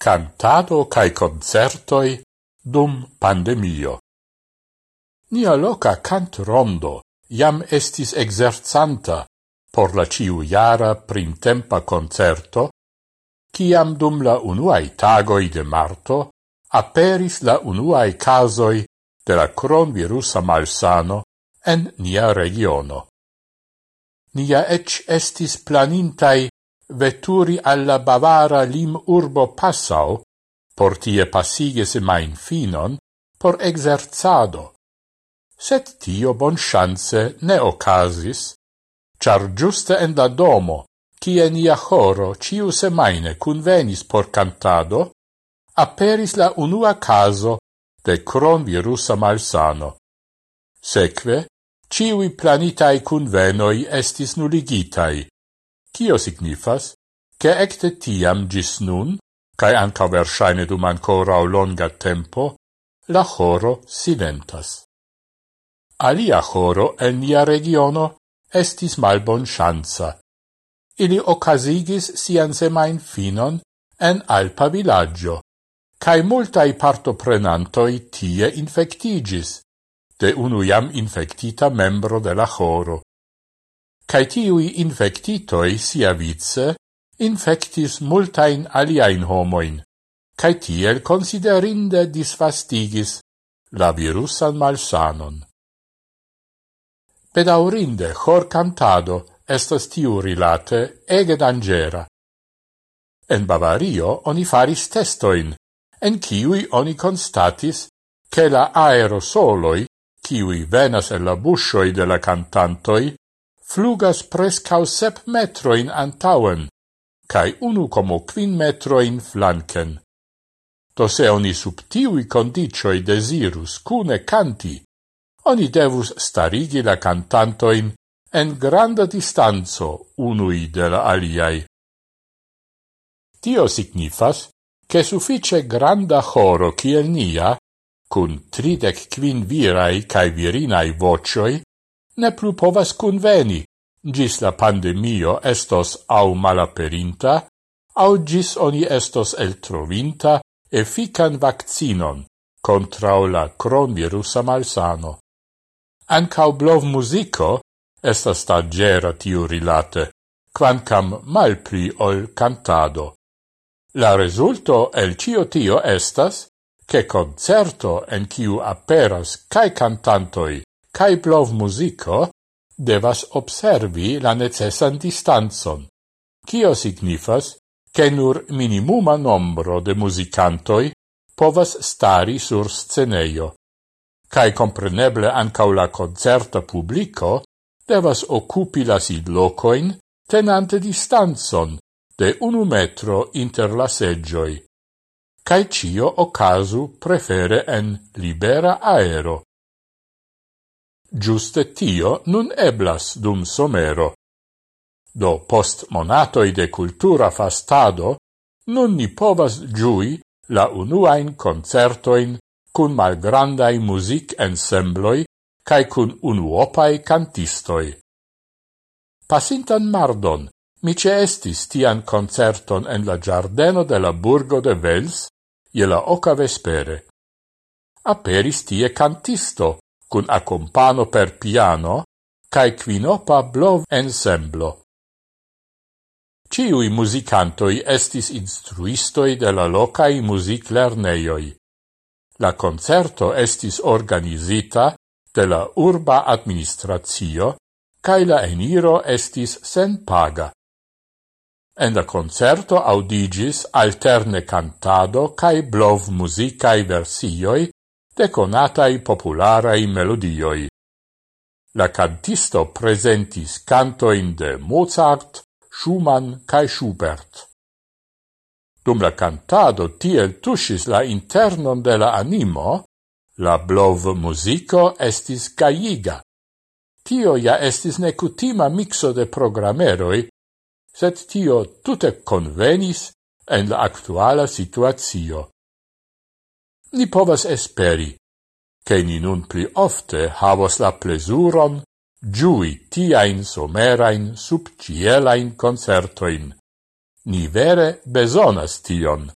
cantado cae concertoi dum pandemio. Nia loca cant rondo iam estis exerzanta por la ciu ciujara printempa concerto, ciam dum la unuae tagoi de marto aperis la unuae casoi de la cronvirusa malsano en nia regiono. Nia ec estis planintai veturi alla Bavara lim urbo Passau, por tie passige semain finon, por exerzado. Set tio bon chance ne ocasis, char giuste en la domo, cie nia choro ciu semaine convenis por cantado, aperis la unua caso de cronvirusa malsano. Seque, ciui planitai convenoi estis nuligitai, Tio signifas, che ecte tiam gis nun, cae anca versaine dum ancora o longa tempo, la choro silentas. Alia choro en nia regiono estis malbon chanza. Ili ocasigis sian semain finon en Alpa villaggio, cae multai partoprenantoi tie infectigis, de unu jam infectita membro de la choro cae tiui infectitoi sia vice infectis multain aliaen homoin, cae tiel considerinde disvastigis la virusan malsanon. Pedaurinde chor cantado estas tiu rilate ege dangera. En Bavario oni faris testoin, en kiui oni constatis che la aerosoloi, kiui venas el la buscioi de la cantantoi, flugas prescau sep metroin antauen, cae unu como quin metroin flanken. Do se oni sub tiui condicioi desirus cune canti, oni devus starigi la cantantoin en granda distanzo unui de la aliai. Tio signifas che suffice granda choro kiel nia, cun tridec quin virai cae virinai vocioi, ne plu povas conveni, gis la pandemio estos au malaperinta, au gis oni estos eltrovinta effican vaccinon contra la cronvirusa malsano. Ancau blov musico estas tagera tiu rilate, quancam mal pli ol cantado. La resulto el cio tio estas, che concerto en ciu aperas cae cantantoi cae plov musico devas observi la necessan distanzon, cio signifas? Che nur minimuma nombro de musicantoi povas stari sur sceneio, cae compreneble ancau la concerta publico devas occupi la sidlocoin tenante distanzon de unu metro inter la seggioi. Cae cio ocasu prefere en libera aero, Giuste tio nun eblas dum somero. Do post monatoi de cultura fastado, nun ni povas giui la unuain concertoin cun malgrandai music ensembloi cae cun unuopai cantistoi. Pasintan mardon, mi ce estis tian concerton en la giardeno de la burgo de Vels, je la oca vespere. Aperis tie cantisto, cun accompano per piano cae quinopa blov ensemblo. Ciui musicantoi estis instruistoi de la locai music lerneioi. La concerto estis organizita de la urba administratio cae la eniro estis sen paga. En la concerto audigis alterne cantado cae blov musicae versioi de conatai popularai melodioi. La cantisto presentis cantoin de Mozart, Schumann cae Schubert. Dum la cantado tiel tushis la internon de la animo, la blov musico estis gaiga. Tio ja estis necutima mixo de programeroi, sed tio tute convenis en la actuala situatio ni povas esperi, che ni nun pli ofte havos la plesuron giui tiain somerain subcielain concertoin. Ni vere besonas tion.